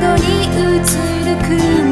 窓に映る雲